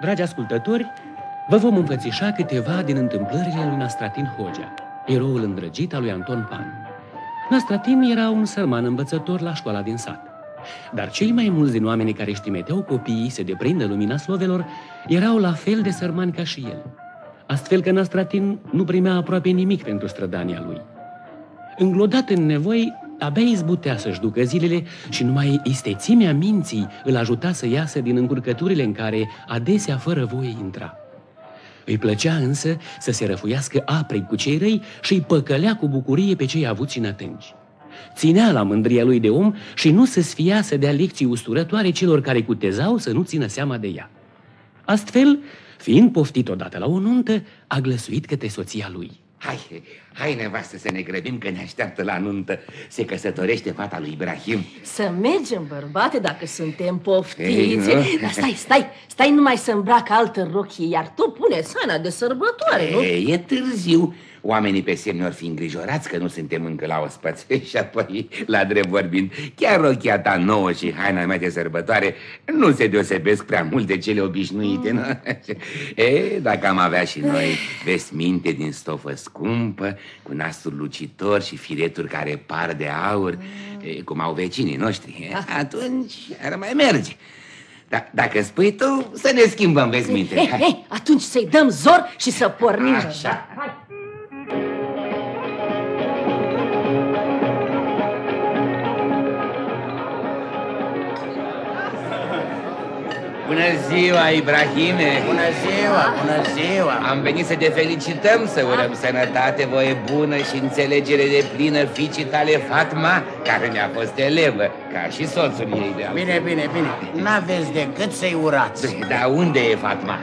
Dragi ascultători, vă vom înfățișa câteva din întâmplările lui Nastratin Hogea, eroul îndrăgit al lui Anton Pan. Nastratin era un sărman învățător la școala din sat. Dar cei mai mulți din oamenii care își trimeteau copiii să deprindă lumina slovelor erau la fel de sărmani ca și el. Astfel că Nastratin nu primea aproape nimic pentru strădania lui. Înglodat în nevoi, abia izbutea să-și ducă zilele și numai istețimea minții îl ajuta să iasă din încurcăturile în care adesea fără voie intra. Îi plăcea însă să se răfuiască aprig cu cei răi și îi păcălea cu bucurie pe cei avuți în atenci. Ținea la mândria lui de om și nu se sfia să dea lecții usturătoare celor care cutezau să nu țină seama de ea. Astfel, fiind poftit odată la o nuntă, a glăsuit către soția lui. Hai, hai nevastă să ne grăbim că ne așteaptă la nuntă. Se căsătorește fata lui Ibrahim. Să mergem, bărbate, dacă suntem poftiți. Ei, Dar stai, stai, stai numai să îmbracă altă rochie, iar tu pune sana de sărbătoare, nu? E, e târziu. Oamenii pe semne or fi îngrijorați că nu suntem încă la ospăț. Și apoi, la drept vorbind, chiar rochia ta nouă și haina mea de sărbătoare nu se deosebesc prea mult de cele obișnuite, nu? E, dacă am avea și noi vesminte din stofă scumpă, cu nasul lucitor și fireturi care par de aur, e, cum au vecinii noștri, atunci ar mai merge. Da, dacă spui tu, să ne schimbăm vesminte. Ei, ei, atunci să-i dăm zor și să pornim. Așa. Hai. Bună ziua, Ibrahime! Bună ziua, bună ziua! Am venit să te felicităm, să urăm sănătate, voie bună și înțelegere de plină fiicii tale Fatma, care ne-a fost elevă, ca și soțul ei de altfel. Bine, bine, bine. N-aveți decât să-i urați. Dar unde e Fatma?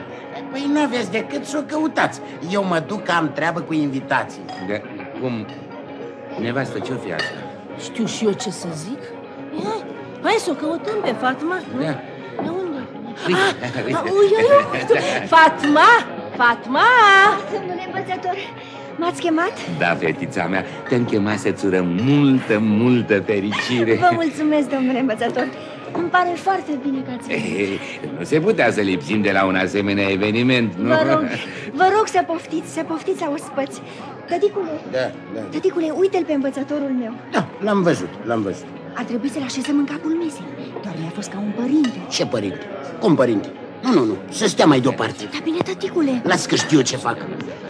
Păi n-aveți decât să o căutați. Eu mă duc că am treabă cu invitații. De, cum? Nevastă, ce-o fi asta? Știu și eu ce să zic. Hai, hai să o căutăm pe Fatma. nu? Da. De unde? Uite, Ah, uite. ah, uite, uite. Fatma! Fatma! Domnule învățător, m-ați chemat? Da, fetița mea, te-am chemat să-ți urăm multă, multă fericire. Vă mulțumesc, domnule învățător. Îmi pare foarte bine că ați venit. Ei, nu se putea să lipsim de la un asemenea eveniment, nu? Vă rog, vă rog să poftiți, să poftiți a ospăți. Tăticule, Da, da. tăticule, uite-l pe învățătorul meu. Da, l-am văzut, l-am văzut. A trebuit să-l așezăm în capul mesei. Doar mi-a fost ca un părinte. Ce părinte? Cum părinte? Nu, nu, nu, să stea mai deoparte. Dar bine, tăticule, Las că știu ce fac.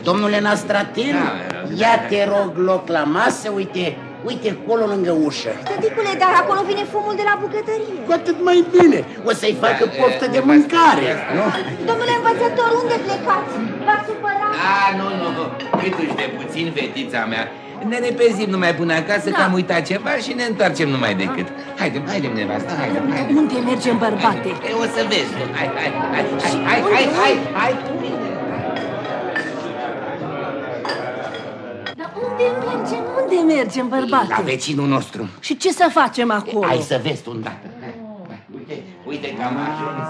Domnule Nastratin, Da, ia te rog loc la masă, uite, uite acolo lângă ușă. tăticule, dar acolo vine fumul de la bucătărie. Cu atât mai bine, o să-i facă poftă de mâncare, nu? Domnule învățător, unde plecați? V-ați supărat? A, nu, nu, nu. Câtuși de puțin, fetița mea. Ne repezim numai până acasă, Da. că am uitat ceva și ne întoarcem numai decât. Haide, haide, nevastă, haide, haide. Unde mergem, bărbate? E, o să vezi. tu. Hai, hai, hai, hai, hai, hai, hai, hai, cu mine. Dar unde mergem? Unde mergem, La bărbate? vecinul nostru. Și ce să facem acolo? Hai să vezi tu îndată. Hai, hai, Uite, uite că am ajuns.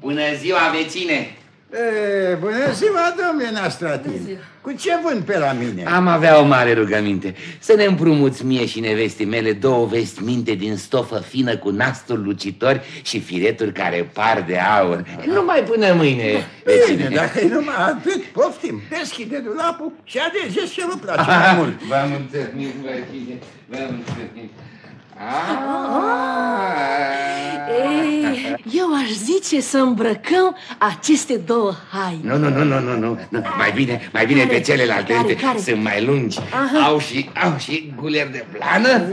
Bună ziua, vecine! E, bună ziua, domnule Nastratin. Cu ce vânt pe la mine? Am avea o mare rugăminte. Să ne împrumuți mie și nevestii mele două vestminte din stofă fină cu nasturi lucitori și fireturi care par de aur. Numai până mâine, Bine, vecine. dacă e numai atât, poftim. Deschide dulapul și alegeți ce vă place mai mult. V-am întâlnit, vecine. V-am întâlnit. Ah. Ei, eu aș zice să îmbrăcăm aceste două haine. Nu, nu, nu, nu, nu, nu, nu. Mai bine, mai bine Care? pe celelalte. Care, Uite, care? Sunt mai lungi. Aha. Au și, au și guler de blană,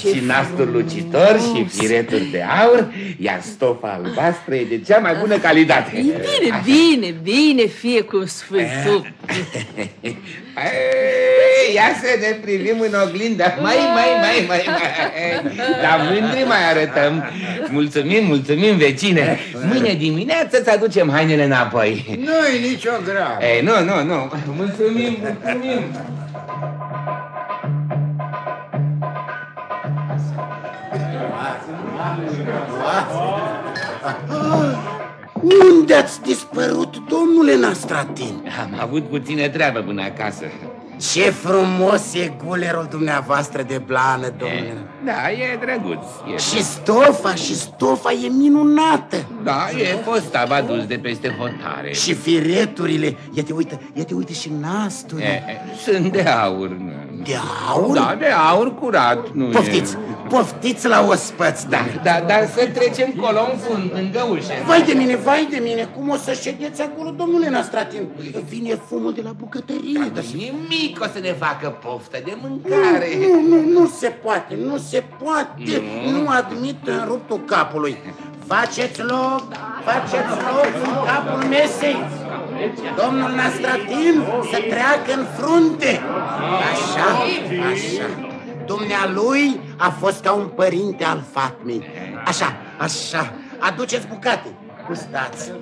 ce și nasturi lucitori și frumos. fireturi de aur, iar stofa albastră e de cea mai bună calitate. E bine, bine, bine, fie cum spui tu. Ei, Ia să ne privim în oglindă. Mai, mai, mai, mai, mai. La mândri mai arătăm. Mulțumim, mulțumim, vecine. Mâine dimineață îți aducem hainele înapoi. Nu-i nicio gravă. Ei, nu, nu, nu. Mulțumim, mulțumim. Unde ați dispărut, domnule Nastratin? Am avut puțină treabă până acasă. Ce frumos e gulerul dumneavoastră de blană, domnule. Da, e drăguț. E Și stofa, și stofa e minunată. Da, e postav adus de peste hotare. Și fireturile, ia te uite, ia te uite și nasturi. E, e, sunt de aur. nu. De aur? Da, de aur curat, nu Poftiți, e... poftiți la ospăți, da. Da, dar să trecem colo în fund, lângă ușă. Vai de mine, vai de mine, cum o să ședeți acolo, domnule Nastratin? Vine fumul de la bucătărie. Dar... Nimic o să ne facă poftă de mâncare. Nu, nu, nu se poate, nu se poate. Nu, nu admit în ruptul capului. Faceți loc, faceți loc în capul mesei. Domnul Nastratin să treacă în frunte. Așa, așa. Dumnealui a fost ca un părinte al Fatmei. Așa, așa. Aduceți bucate. Gustați.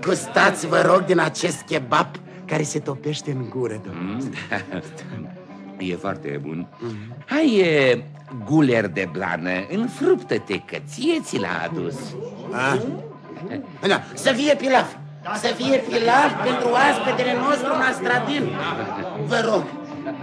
Gustați, vă rog, din acest kebab care se topește în gură, domnule. E foarte bun. Hai, e, guler de blană, înfruptă-te, că ție ți l-a adus. A? Da, să fie pilaf. Să fie pilaf pentru oaspetele nostru Nastradin. Vă rog,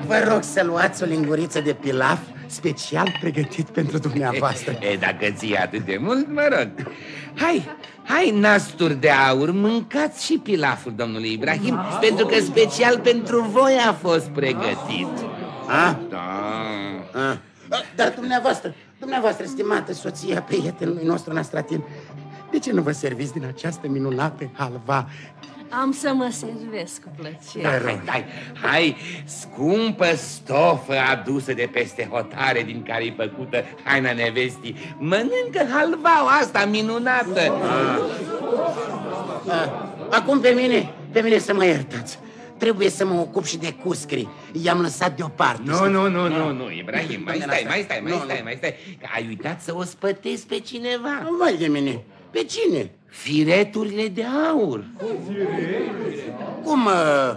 vă rog să luați o linguriță de pilaf special pregătit pentru dumneavoastră. E, dacă ți atât de mult, mă rog. Hai, hai, nasturi de aur, mâncați și pilaful domnului Ibrahim, pentru că special pentru voi a fost pregătit. A? Da. A. Dar dumneavoastră, dumneavoastră, stimată soția prietenului nostru Nastratin, de ce nu vă serviți din această minunată halva? Am să mă servesc cu Da, plăcere. hai, hai, hai, scumpă stofă adusă de peste hotare din care e făcută haina nevestii. Mănâncă halvau asta minunată. A, Acum pe mine, pe mine să mă iertați. Trebuie să mă ocup și de cuscri. I-am lăsat deoparte. Nu, nu, nu, nu, nu, Ibrahim, mai Domnule stai, mai stai, mai Nu, stai, nu. mai stai. Că ai uitat să o spătezi pe cineva. Vai de mine, pe cine? Fireturile de aur. Cum, uh,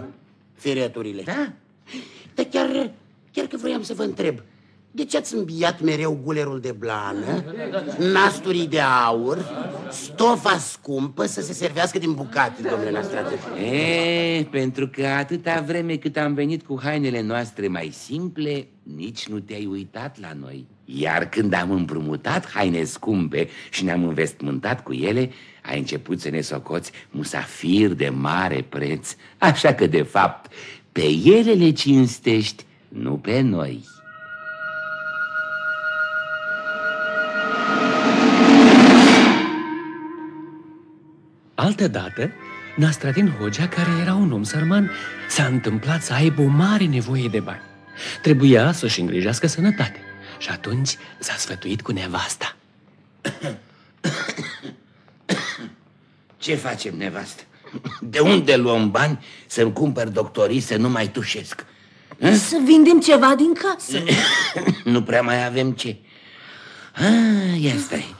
fireturile? Da? Dar chiar, chiar că vroiam să vă întreb, de ce ați îmbiat mereu gulerul de blană, nasturii de aur, stofa scumpă să se servească din bucate, domnule Nastrate? E, pentru că atâta vreme cât am venit cu hainele noastre mai simple, nici nu te-ai uitat la noi. Iar când am împrumutat haine scumpe și ne-am învestmântat cu ele, ai început să ne socoți musafir de mare preț. Așa că, de fapt, pe ele le cinstești, nu pe noi. Altădată, Nastradin Hogea, care era un om sărman, s-a întâmplat să aibă o mare nevoie de bani. Trebuia să-și îngrijească sănătate și atunci s-a sfătuit cu nevasta. Ce facem, nevastă? De unde luăm bani să-mi cumpăr doctorii să nu mai tușesc? Să vindem ceva din casă. nu prea mai avem ce. Ah, ia stai.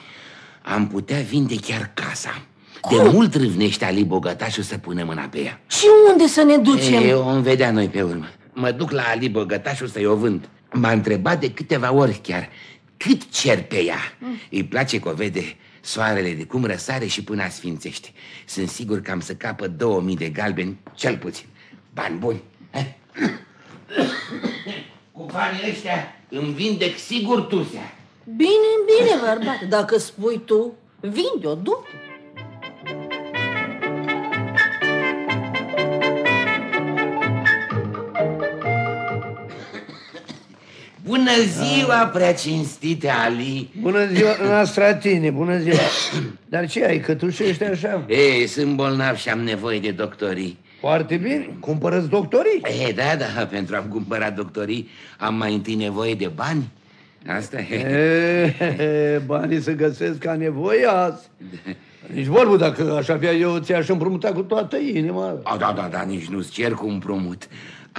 Am putea vinde chiar casa. De mult râvnește Ali Bogătașul să punem mâna pe ea. Și unde să ne ducem? E, o vom vedea noi pe urmă. Mă duc la Ali Bogătașul să-i o vând. M-a întrebat de câteva ori chiar cât cer pe ea. Îi place că o vede soarele de cum răsare și până asfințește. Sunt sigur că am să capă 2000 de galbeni, cel puțin. Bani buni. Hai. Cu banii ăștia îmi vindec sigur tusea. Bine, bine, bărbate, dacă spui tu, vinde-o, du Bună ziua, prea cinstite Ali! Bună ziua, Nastratine, bună ziua. Dar ce ai, cătușești așa? Ei, sunt bolnav și am nevoie de doctorii. Foarte bine, cumpărăți doctorii? E, da, da, pentru a-mi cumpăra doctorii am mai întâi nevoie de bani. Asta e. E, banii se găsesc ca nevoie azi. Nici vorbă, dacă aș avea eu, ți-aș împrumuta cu toată inima. A, da, da, da, nici nu-ți cer cu împrumut.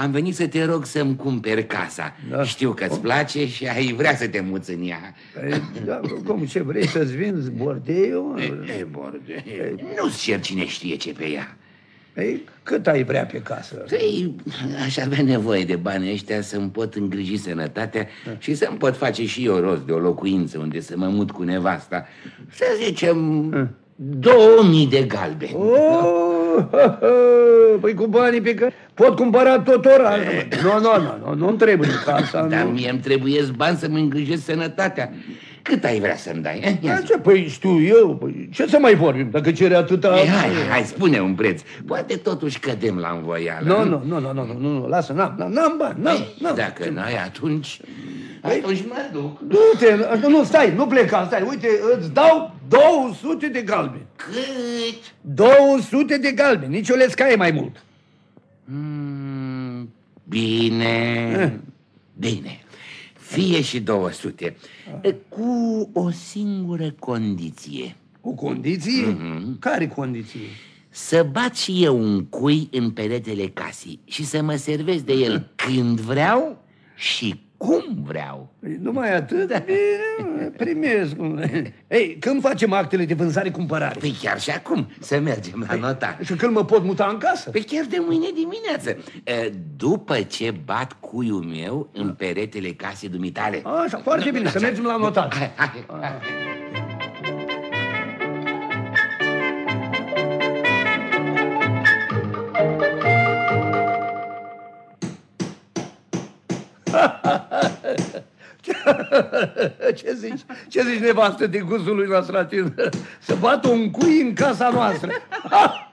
Am venit să te rog să-mi cumperi casa. Da. Știu că-ți place și ai vrea să te muți în ea. Păi, da, cum, ce vrei să-ți vinzi bordeiul? E, e, borde, nu-ți cer cine știe ce pe ea. Ei, cât ai vrea pe casă? Păi, aș avea nevoie de banii ăștia să-mi pot îngriji sănătatea și să-mi pot face și eu rost de o locuință unde să mă mut cu nevasta. Să zicem, 2000 de galbeni. Oh, Păi cu banii pe care pot cumpăra tot orașul. Nu, nu, nu, nu, nu-mi trebuie casa, Dar nu. mie îmi trebuie bani să-mi îngrijesc sănătatea. Cât ai vrea să-mi dai? Eh? Ia Dar zi. ce, păi știu eu, păi, ce să mai vorbim, dacă cere atâta... Eh, hai, hai, spune un preț. Poate totuși cădem la învoială. Nu, nu, nu, nu, nu, nu, nu, nu, lasă, n-am, n-am, n-am bani, n-am, Ei, n-am. Dacă n-ai, atunci... Atunci mă duc. Du-te, nu, nu, stai, nu pleca, stai, uite, îți dau 200 de galbeni. Cât? 200 de galbeni, nici o lescaie mai mult. Mm, bine. Bine. Fie și 200. Cu o singură condiție. Cu condiții? Mhm. Care condiții? Să bat și eu un cui în peretele casei și să mă servesc de el când vreau și cum vreau. Păi, numai atât? Da. Bine, primesc. Ei, când facem actele de vânzare-cumpărare? Păi chiar și acum să mergem la notar. Și când mă pot muta în casă? Păi chiar de mâine dimineață, E, după ce bat cuiul meu în peretele casei dumitale. Așa, foarte bine, să mergem la notar. Hai, hai, hai. Ce zici? Ce zici, nevastă de gustul lui Nastratin? Să bată un cui în casa noastră.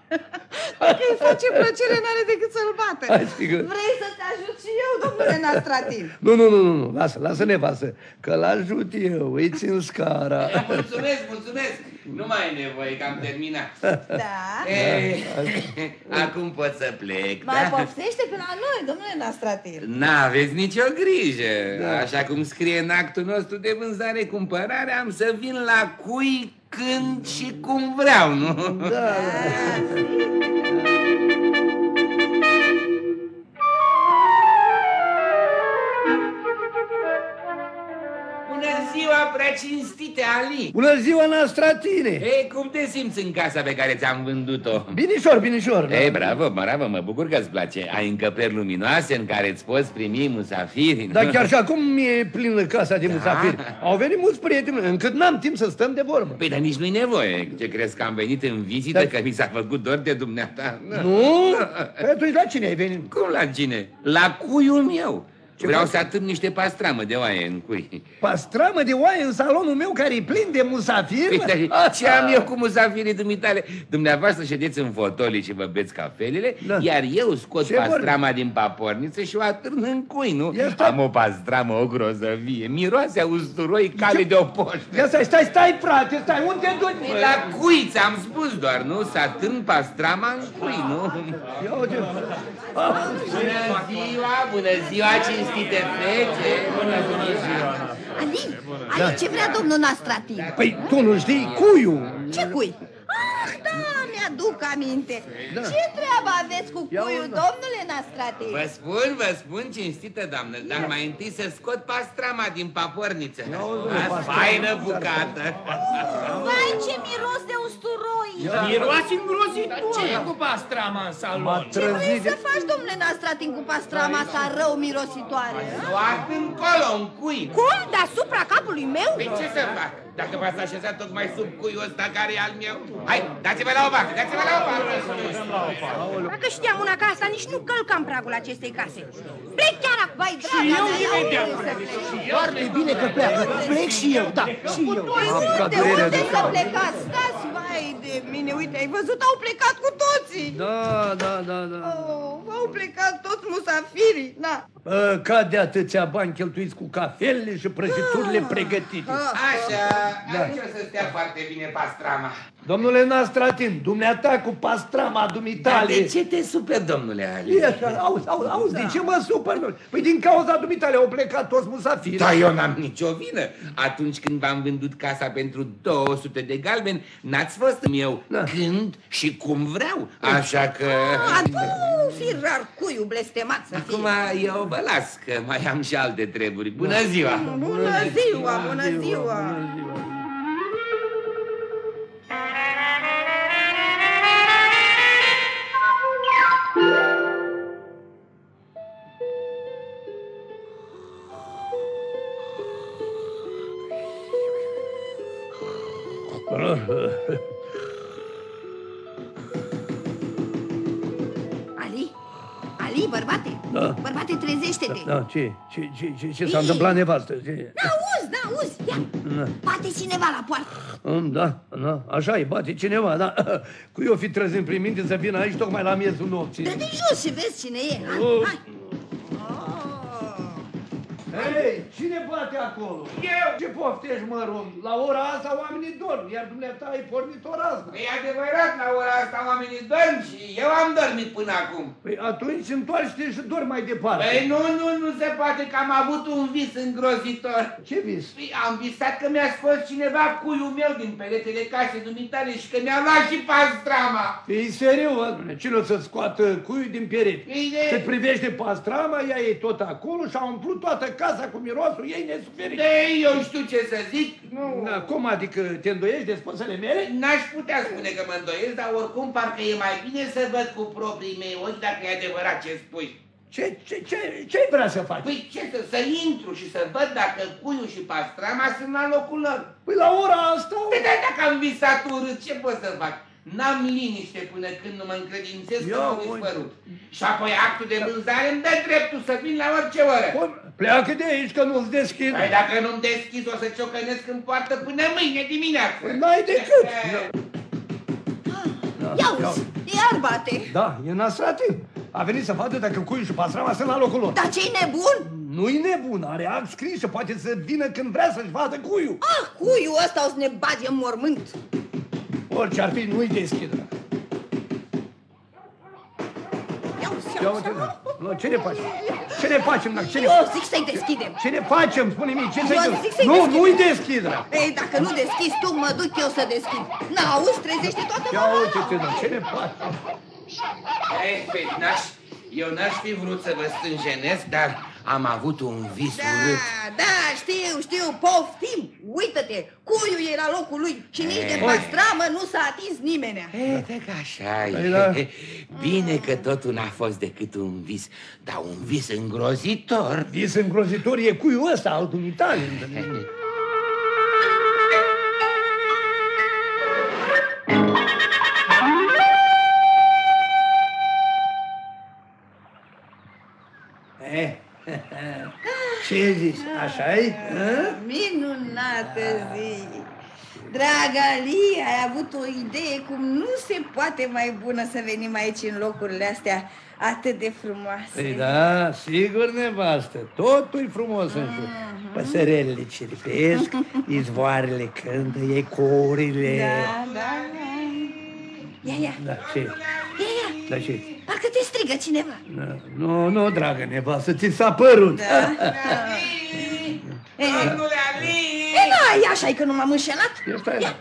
Dacă îi face plăcere, n-are decât să-l bată. Hai, sigur. Vrei să te ajut și eu, domnule Nastratin? Nu, nu, nu, nu, nu, lasă, lasă nevastă, că l-ajut eu, îi țin scara. Mulțumesc, mulțumesc. Nu mai e nevoie că am terminat. Da? Ei, acum pot să plec, Mai da? poftește pe la noi, domnule Nastratin. N-aveți nicio grijă. Așa cum scrie în actul nostru de vânzare-cumpărare, am să vin la cui, când și cum vreau, nu? Da, Bună prea cinstite, Ali! Bună ziua, Nastratine! Ei, cum te simți în casa pe care ți-am vândut-o? Binișor, binișor. da. Ei, bravo, bravo, mă bucur că îți place. Ai încăperi luminoase în care îți poți primi musafiri. nu? Dar chiar și acum e plină casa de musafiri. Au venit mulți prieteni, încât n-am timp să stăm de vorbă. Păi, dar nici nu-i nevoie. Ce crezi că am venit în vizită, Dar- că mi s-a făcut dor de dumneata? Nu? Păi atunci la cine ai venit? Cum la cine? La cuiul meu. Ce Vreau faci? să atârn niște pastramă de oaie în cui. Pastramă de oaie în salonul meu care e plin de musafiri? Păi, dar ce am eu cu musafirii dumitale? Dumneavoastră ședeți în fotolii și vă beți cafelele, Da. iar eu scot Ce pastrama din paporniță și o atârn în cui, nu? Ia stai. Am o pastramă, o grozăvie, miroase a usturoi cale de o poștă. Ia stai, stai, stai, frate, stai, unde te duci? Păi La cuiț ți-am spus doar, nu? Să atârn pastrama în cui, nu? Ia uite. Bună ziua, bună ziua, cinstite fete! Bună ziua! Alin, aici ce vrea domnul Nastratin? Păi tu nu știi cuiu. Ce cui? Ah, da, mi-aduc aminte. Ce treabă aveți cu Ia cuiul, uite. domnule Nastratin? Vă spun, vă spun, cinstită doamnă, dar mai întâi să scot pastrama din paporniță. A, Faină bucată! Vai, ce miros de usturoi! Miroase îngrozitor. Ce e cu pastrama în salon? M-a Ce vrei trăzit să de... faci, domnule Nastratin, cu pastrama asta rău mirositoare? a? Luat încolo, în cui. Cum? Deasupra capului meu? Păi ce să fac? Dacă v-ați așezat tocmai sub cuiul ăsta care e al meu? Hai, dați-vă la o parte, dați-vă la o parte! Dacă știam una ca asta, nici nu călcam pragul acestei case. Plec chiar acum. Vai, draga eu mea, imediat unde să plec? Foarte bine că pleacă. Plec și eu, da, și eu. Păi Am unde, durerea unde de să cap. plecați? Stați, vai de mine, uite, ai văzut, au plecat cu toții. Da, da, da, da. Oh, au plecat toți musafirii, na. Bă, ca de atâția bani cheltuiți cu cafelele și prăjiturile pregătite. Așa, aici o să stea foarte bine pastrama. Domnule Nastratin, dumneata cu pastrama Dar dumitale. de ce te super, domnule Ali? E așa, auzi, auzi, auzi, de ce mă supăr? domnule? Păi din cauza dumitale au plecat toți musafirii. Da, eu n-am nicio vină. Atunci când v-am vândut casa pentru 200 de galbeni, n-ați fost meu da. când și cum vreau. Așa că... Ah, A, nu, fi rarcuiu blestemat să Acum fie. eu vă las, că mai am și alte treburi. Bună da. ziua! Bună, ziua, bună ziua! Bună ziua. Bună ziua. Uh-huh. Hei, bărbate, Da. bărbate, trezește-te. Da, ce? Ce, ce, ce, ce s-a întâmplat nevastă? Ce? N-auzi, n-auzi, ia, Da. bate cineva la poartă. Mm, Da, da, așa e, bate cineva, da. Cu eu fi trăzând prin minte să vină aici tocmai la miezul nopții. Dă de jos și vezi cine e. Hai, Oh. hai. Hei, cine bate acolo? Eu! Ce poftești, mă rog? La ora asta oamenii dorm, iar dumneata ai pornit o razna. E adevărat, la ora asta oamenii dorm și eu am dormit până acum. Păi atunci întoarce-te și dormi mai departe. Păi nu, nu, nu se poate că am avut un vis îngrozitor. Ce vis? Păi, am visat că mi-a scos cineva cuiul meu din peretele casei dumitale și că mi-a luat și pastrama. E serios, domnule, cine o să scoată cuiul din perete? Bine. Cât privește pastrama, ea e tot acolo și a umplut toată casa cu mirosul ei nesuferit. De, eu știu ce să zic, nu... Da, cum adică te îndoiești de spusele mele? N-aș putea spune că mă îndoiesc, dar oricum parcă e mai bine să văd cu proprii mei ochi dacă e adevărat ce spui. Ce, ce, ce, ce vrea să faci? Păi ce să, să intru și să văd dacă cuiul și pastrama sunt la locul lor. Păi la ora asta... Păi dar dacă am visat urât, ce pot să fac? N-am liniște până când nu mă încredințez că Ia m-au uite. dispărut. Și apoi actul de vânzare îmi dă dreptul să vin la orice oră. Bun, pleacă de aici că nu-ți deschid. Păi dacă nu-mi deschis, o să ciocănesc în poartă până mâine dimineață. Păi n-ai decât. Ia uzi, iar bate. Da, e nastrativ. A venit să vadă dacă cuiul și pastrama sunt la locul lor. Dar ce-i nebun? Nu-i nebun, are act scris și poate să vină când vrea să-și vadă cuiul. Ah, cuiul ăsta o să ne bage în mormânt. Orice ar fi, nu-i deschidă. Ia uzi, Ia ia uite, uzi. da. Nu, ce ne facem? Ce ne facem, da? Ce ne, Eu zic să-i deschidem. ce ne facem? Spune-mi, ce Eu să-i zic să-i Nu, deschidem. nu-i deschidă. Ei, dacă nu deschizi tu, mă duc eu să deschid. N-auzi, trezește toată Ia mama. uite-te, da, ce ne facem? Ei, păi, n-aș, eu n-aș fi vrut să vă stânjenesc, dar am avut un vis urât. Da, da, știu, știu, poftim. Uită-te, cuiul e la locul lui și nici de pastramă nu s-a atins nimeni. E, de că așa Păi e. da. Bine că totul n-a fost decât un vis, dar un vis îngrozitor. Vis îngrozitor e cuiul ăsta, al dumitale. Ce zici, așa-i? Hă? Minunată zi! Draga Lia, ai avut o idee cum nu se poate mai bună să venim aici în locurile astea atât de frumoase. Păi da, sigur, nevastă, totul-i frumos în jur. Păsărelele ciripesc, izvoarele cântă, ecorile. Da, da, da. Ia, ia, Da, ce? Ia, ia. Da, ce? Parcă te strigă cineva. Nu, nu, dragă nevastă, ți s-a părut. Da. E, Domnule Ali! e, da, așa e că nu m-am înșelat. Ia stai, da.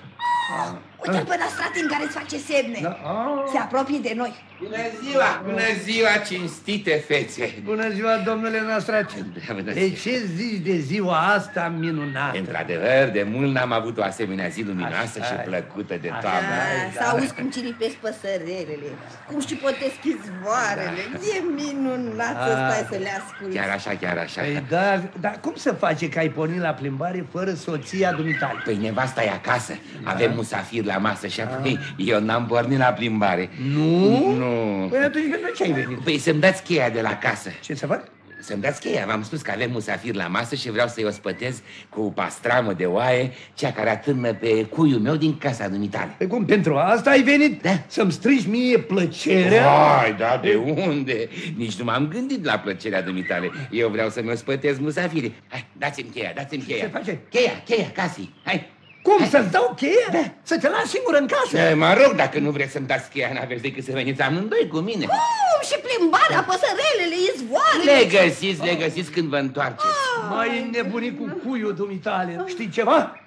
Uite-l pe Nastratin care îți face semne. Da, a, Se apropie de noi. Bună ziua! Bună ziua, cinstite fețe! Bună ziua, domnule Nastracin. Da, bună De ce zici de ziua asta minunată? Într-adevăr, de mult n-am avut o asemenea zi luminoasă Așa și e. plăcută de Așa toamnă. Da, să auzi cum ciripesc păsărelele, cum și potesc izvoarele. E minunat să Ah. stai să le asculti. Chiar așa, chiar așa. Păi da, dar cum să face că ai pornit la plimbare fără soția dumitale? Păi nevasta e acasă, avem musafir la masă și apoi eu n-am pornit la plimbare. Nu? Nu. Păi atunci de ce ai venit? Păi să-mi dați cheia de la casă. Ce să fac? Să-mi dați cheia, v-am spus că avem musafir la masă și vreau să-i ospătez cu pastramă de oaie, cea care atârnă pe cuiul meu din casa dumitale. Păi cum, pentru asta ai venit? Da. Să-mi strici mie plăcerea? Ai, da, de unde? Nici nu m-am gândit la plăcerea dumitale. Eu vreau să-mi ospătez musafirii. Hai, dați-mi cheia, dați-mi cheia. se face? Cheia, cheia casei. Hai. Cum, să-ți dau cheia? Da. Să te las singur în casă? E, Mă rog, dacă nu vreți să-mi dați cheia, n-aveți decât să veniți amândoi cu mine. Cum și plimbarea, păsărelele, izvoarele. Le găsiți, le găsiți când vă întoarceți. Mai nebunit cu cuiul dumitale. Știi ceva?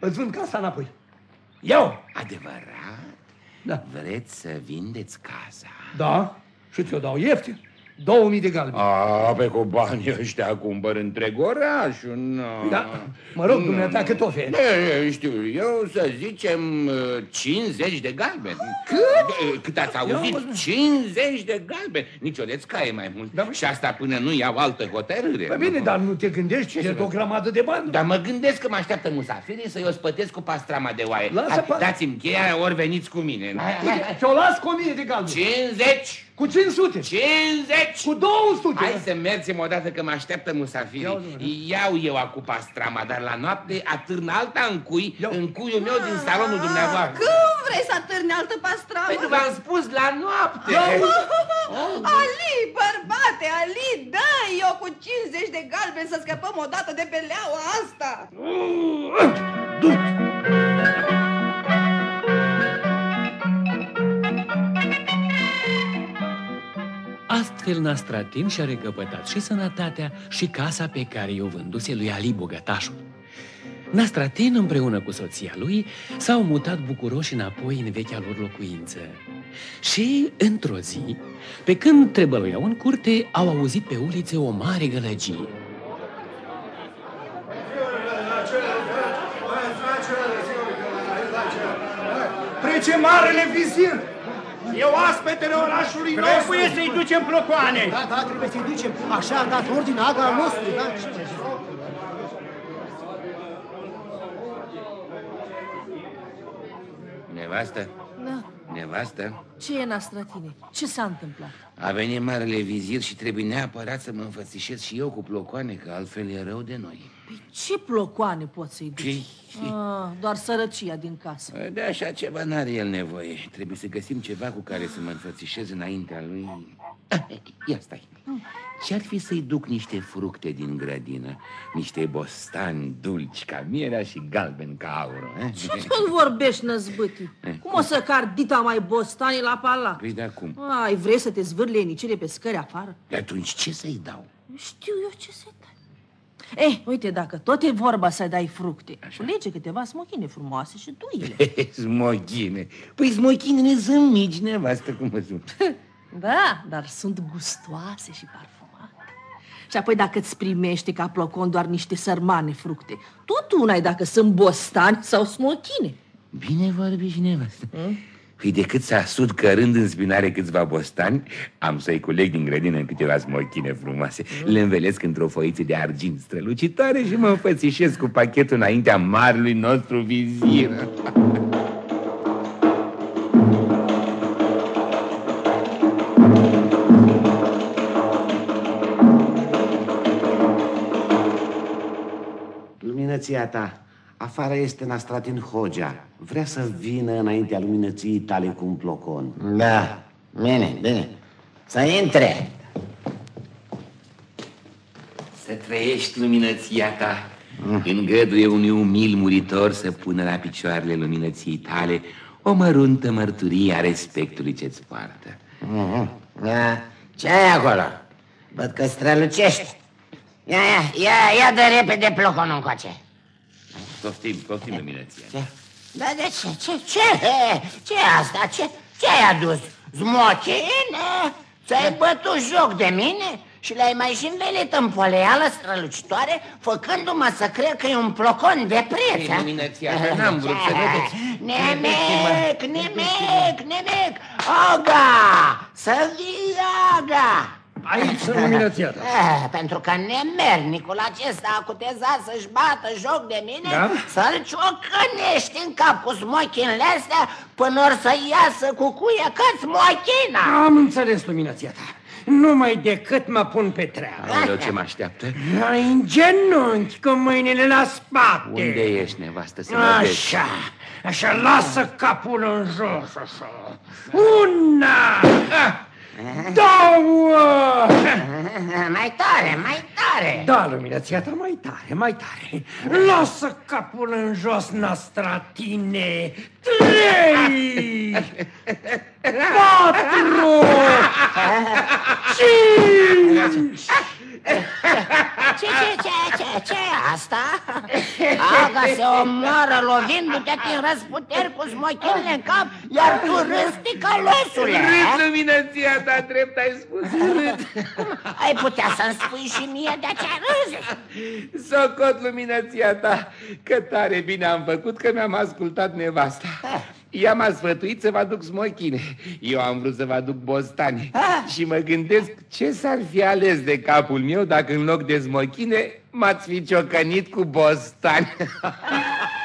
Îți vând casa înapoi. Iau! Adevărat? Da. Vreți să vindeți casa? Da? Și ți-o dau ieftin. 2000 de galbi. A, pe cu banii ăștia cumpăr întreg orașul, nu. Da. Mă rog, dumneata, cât oferi? E, știu, eu să zicem uh, 50 de galbeni. Cât? Cât ați auzit? Ia, 50 de galbeni. Nici o leți caie mai mult. Da, mă. Și asta până nu iau altă hotărâre. Păi bine, dar nu te gândești Ce ce să e o grămadă de bani. Dar mă gândesc că mă așteaptă musafirii să-i ospătesc cu pastrama de oaie. Lasă Hai, pa- Dați-mi cheia, ori veniți cu mine. Hai, hai, hai. Ți-o las cu 1000 de galbi. 50! Cu 500. 50! Cu 200. Hai să mergem odată că mă așteaptă musafirii. Iau eu acum pastrama, dar la noapte atârn alta în cui, în cuiul meu din salonul dumneavoastră. Cum vrei să atârni altă pastramă? Păi nu v-am spus la noapte. Ali, bărbate, Ali, dă eu cu 50 de galben să scăpăm odată de peleaua asta. Astfel Nastratin și-a recăpătat și sănătatea și casa pe care i-o vânduse lui Ali Bogătașul. Nastratin împreună cu soția lui s-au mutat bucuroși înapoi în vechea lor locuință. Și, într-o zi, pe când trebăluiau în curte, au auzit pe ulițe o mare gălăgie. Trece marele vizir. E oaspetele orașului nostru. Trebuie să-i ducem plocoane. Da, da, trebuie să-i ducem. Așa a dat ordine aga al nostru, da? Nevastă, Da. Nevastă, Ce e, Nastratine? Ce s-a întâmplat? a venit marele vizir și trebuie neapărat să mă înfățișez și eu cu plocoane, că altfel e rău de noi. Păi ce plocoane poți să-i duci? Ce? Ah, doar sărăcia din casă. De așa ceva n-are el nevoie. Trebuie să găsim ceva cu care să mă înfățișez înaintea lui. Ah, Ia stai. Ce-ar fi să-i duc niște fructe din grădină? Niște bostani dulci ca mierea și galben ca aur. eh? Ce tot vorbești, năzbâtii? Cum o să car dita mai bostanii la palat? Păi de acum. Ai, vrei să te zvârle nicele pe scări afară? De atunci ce să-i dau? Știu eu ce să dai. Eh, uite, dacă tot e vorba să dai fructe, culege câteva smochine frumoase și duile. Smochine. Păi smochinele sunt mici, nevastă, cum mă sunt. Da, dar sunt gustoase și parfumate. Și apoi dacă îți primește ca plocon doar niște sărmane fructe, tot una e dacă sunt bostani sau smochine. Bine vorbi și nevastă. Păi decât să asud cărând în spinare câțiva bostani, am să-i culeg din grădină în câteva smochine frumoase. Le învelesc într-o foiță de argint strălucitoare și mă înfățișez cu pachetul înaintea marului nostru vizir. Luminăția ta, afară este Nastratin Hogea. Vrea să vină înaintea luminăției tale cu un plocon. Da, bine, bine. Să intre. Să trăiești luminăția ta. Îngăduie unui umil muritor să pună la picioarele luminăției tale o măruntă mărturie a respectului ce-ți poartă. Mhm. Da. Ce ai acolo? Văd că strălucești. Ia, ia, ia, ia de repede ploconul încoace. Poftim, poftim luminăția. Ce? Da, de ce? Ce? Ce? ce e asta? Ce, ce ai adus? Zmocine? Ți-ai bătut joc de mine? Și le-ai mai și învelit în poleală strălucitoare, făcându-mă să cred că e un plocon de preț. Ei, luminăția ta, n-am vrut să vedeți. Nimic, nimic, nimic. Aga, să vii, Aga. Aici sunt luminăția ta. Eh, pentru că nemernicul acesta a cutezat să-și bată joc de mine, Da? să-l ciocănești în cap cu smochinele astea până or să iasă cu cuie că smochina. Am înțeles luminația ta. Numai decât mă pun pe treabă. Aoleu, ce mă așteaptă? Ai în genunchi cu mâinile la spate. Unde ești, nevastă, să mă vezi? Așa, așa, lasă capul în jos, așa. Una, două. Mai tare, mai tare. Da, luminația ta, mai tare, mai tare. Lasă capul în jos, nastratine. Trei, patru, cinci. Ce, ce, ce, ce, ce e asta? Aga se omoară lovindu-te din răsputeri cu smochinile în cap, iar tu râzi, ticălosule. Râd luminăția ta, drept ai spus, râd. Ai putea să-mi spui și mie de ce râzi? Socot luminăția ta, că tare bine am făcut că mi-am ascultat nevasta. Ea m-a sfătuit să vă aduc smochine. Eu am vrut să vă aduc bostani. Și mă gândesc ce s-ar fi ales de capul meu dacă în loc de smochine m-ați fi ciocănit cu bostani.